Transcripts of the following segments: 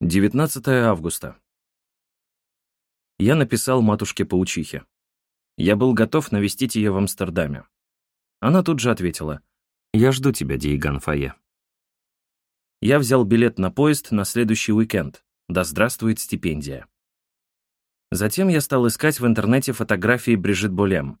19 августа. Я написал матушке-паучихе. Я был готов навестить ее в Амстердаме. Она тут же ответила. «Я жду тебя, Дейган Фае». Я взял билет на поезд на следующий уикенд. Да здравствует стипендия. Затем я стал искать в интернете фотографии Брижит Болем.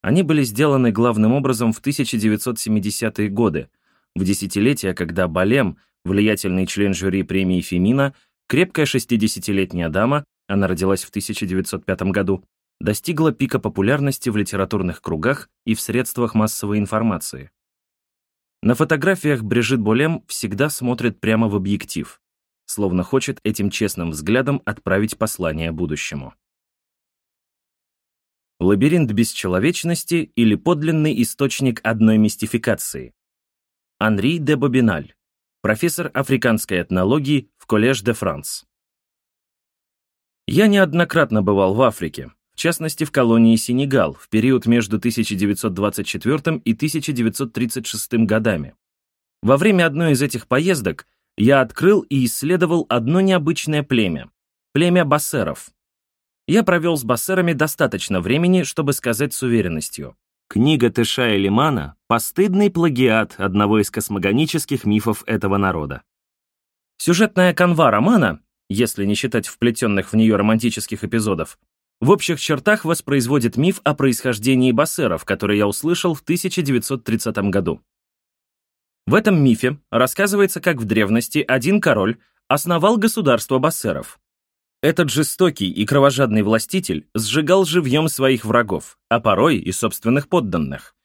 Они были сделаны главным образом в 1970-е годы, в десятилетия, когда Болем — влиятельный член жюри премии «Фемина», крепкая 60-летняя дама, она родилась в 1905 году, достигла пика популярности в литературных кругах и в средствах массовой информации. На фотографиях Брижит Болем всегда смотрит прямо в объектив, словно хочет этим честным взглядом отправить послание будущему. Лабиринт бесчеловечности или подлинный источник одной мистификации. Анри де Бобиналь профессор африканской этнологии в Коллеж де Франс. Я неоднократно бывал в Африке, в частности в колонии Сенегал в период между 1924 и 1936 годами. Во время одной из этих поездок я открыл и исследовал одно необычное племя – племя бассеров. Я провел с бассерами достаточно времени, чтобы сказать с уверенностью. Книга Тыша Элимана — постыдный плагиат одного из космогонических мифов этого народа. Сюжетная канва романа, если не считать вплетенных в нее романтических эпизодов, в общих чертах воспроизводит миф о происхождении бассеров, который я услышал в 1930 году. В этом мифе рассказывается, как в древности один король основал государство бассеров. Этот жестокий и кровожадный властитель сжигал живьем своих врагов, а порой и собственных подданных.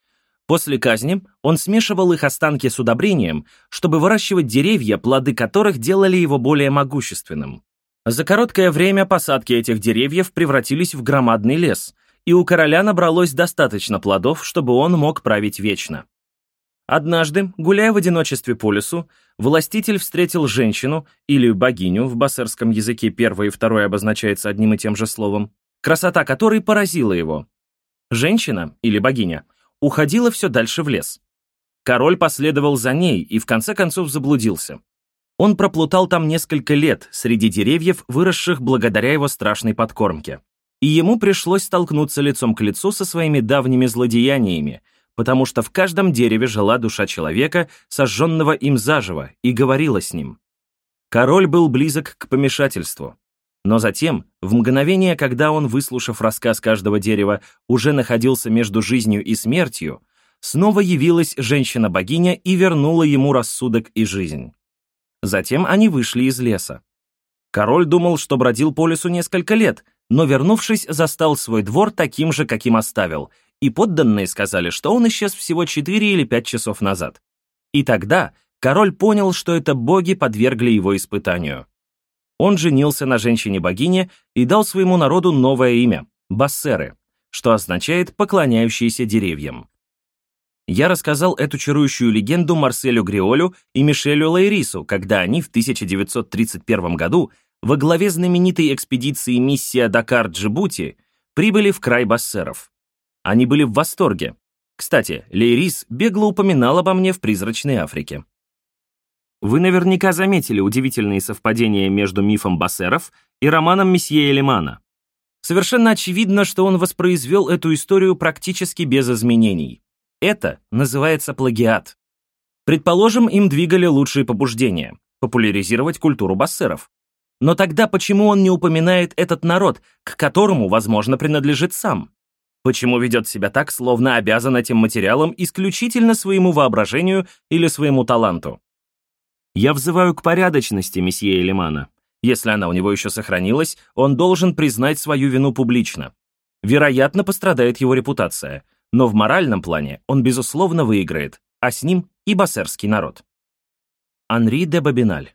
После казни он смешивал их останки с удобрением, чтобы выращивать деревья, плоды которых делали его более могущественным. За короткое время посадки этих деревьев превратились в громадный лес, и у короля набралось достаточно плодов, чтобы он мог править вечно. Однажды, гуляя в одиночестве по лесу, властитель встретил женщину или богиню, в бассерском языке первое и второе обозначается одним и тем же словом, красота которой поразила его. Женщина, или богиня, уходила все дальше в лес. Король последовал за ней и в конце концов заблудился. Он проплутал там несколько лет среди деревьев, выросших благодаря его страшной подкормке. И ему пришлось столкнуться лицом к лицу со своими давними злодеяниями — потому что в каждом дереве жила душа человека, сожженного им заживо, и говорила с ним. Король был близок к помешательству. Но затем, в мгновение, когда он, выслушав рассказ каждого дерева, уже находился между жизнью и смертью, снова явилась женщина-богиня и вернула ему рассудок и жизнь. Затем они вышли из леса. Король думал, что бродил по лесу несколько лет, но, вернувшись, застал свой двор таким же, каким оставил, и подданные сказали, что он исчез всего 4 или 5 часов назад. И тогда король понял, что это боги подвергли его испытанию. Он женился на женщине-богине и дал своему народу новое имя — Бассеры, что означает «поклоняющиеся деревьям». Я рассказал эту чарующую легенду Марселю Гриолю и Мишелю Лайрису, когда они в 1931 году во главе знаменитой экспедиции «Миссия Дакар-Джибути» прибыли в край Бассеров. Они были в восторге. Кстати, Лейрис бегло упоминал обо мне в «Призрачной Африке». Вы наверняка заметили удивительные совпадения между мифом Бассеров и романом месье Элемана. Совершенно очевидно, что он воспроизвел эту историю практически без изменений. Это называется плагиат. Предположим, им двигали лучшие побуждения — популяризировать культуру бассеров. Но тогда почему он не упоминает этот народ, к которому, возможно, принадлежит сам? Почему ведет себя так, словно обязан этим материалом исключительно своему воображению или своему таланту? Я взываю к порядочности месье Элимана. Если она у него еще сохранилась, он должен признать свою вину публично. Вероятно, пострадает его репутация, но в моральном плане он, безусловно, выиграет, а с ним и бассерский народ. Анри де Бабиналь